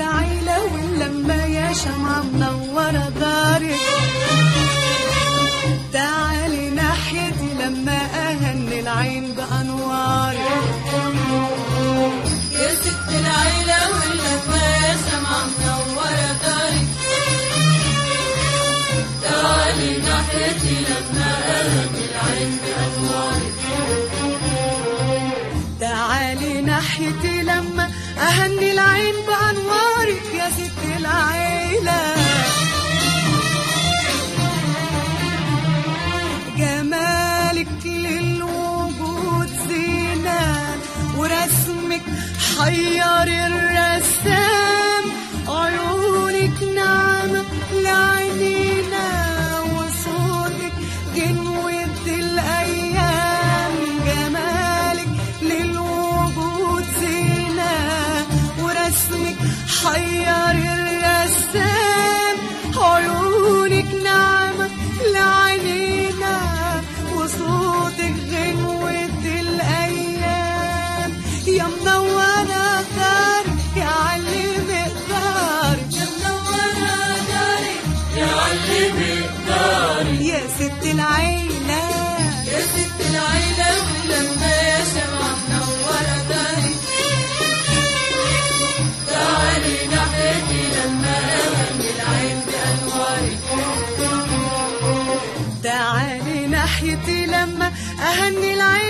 العيلة واللمة يا شمعة منورة دارك تعالي ناحيتي لما أهني العين بأنواري يا ست العيلة واللمة يا شمعة منورة دارك تعالي ناحيتي لما أهني العين بأنواري تعالي ناحيتي لما أهني العين بأنواري العيلة جمالك للوجود زينة ورسمك حير الرسام. يا ست العيلة. يا ست العيلة ولما يا شمعة منورة داري تعالي ناحيتي لما أغني العين بأنواري. تعالي ناحيتي لما أهني العين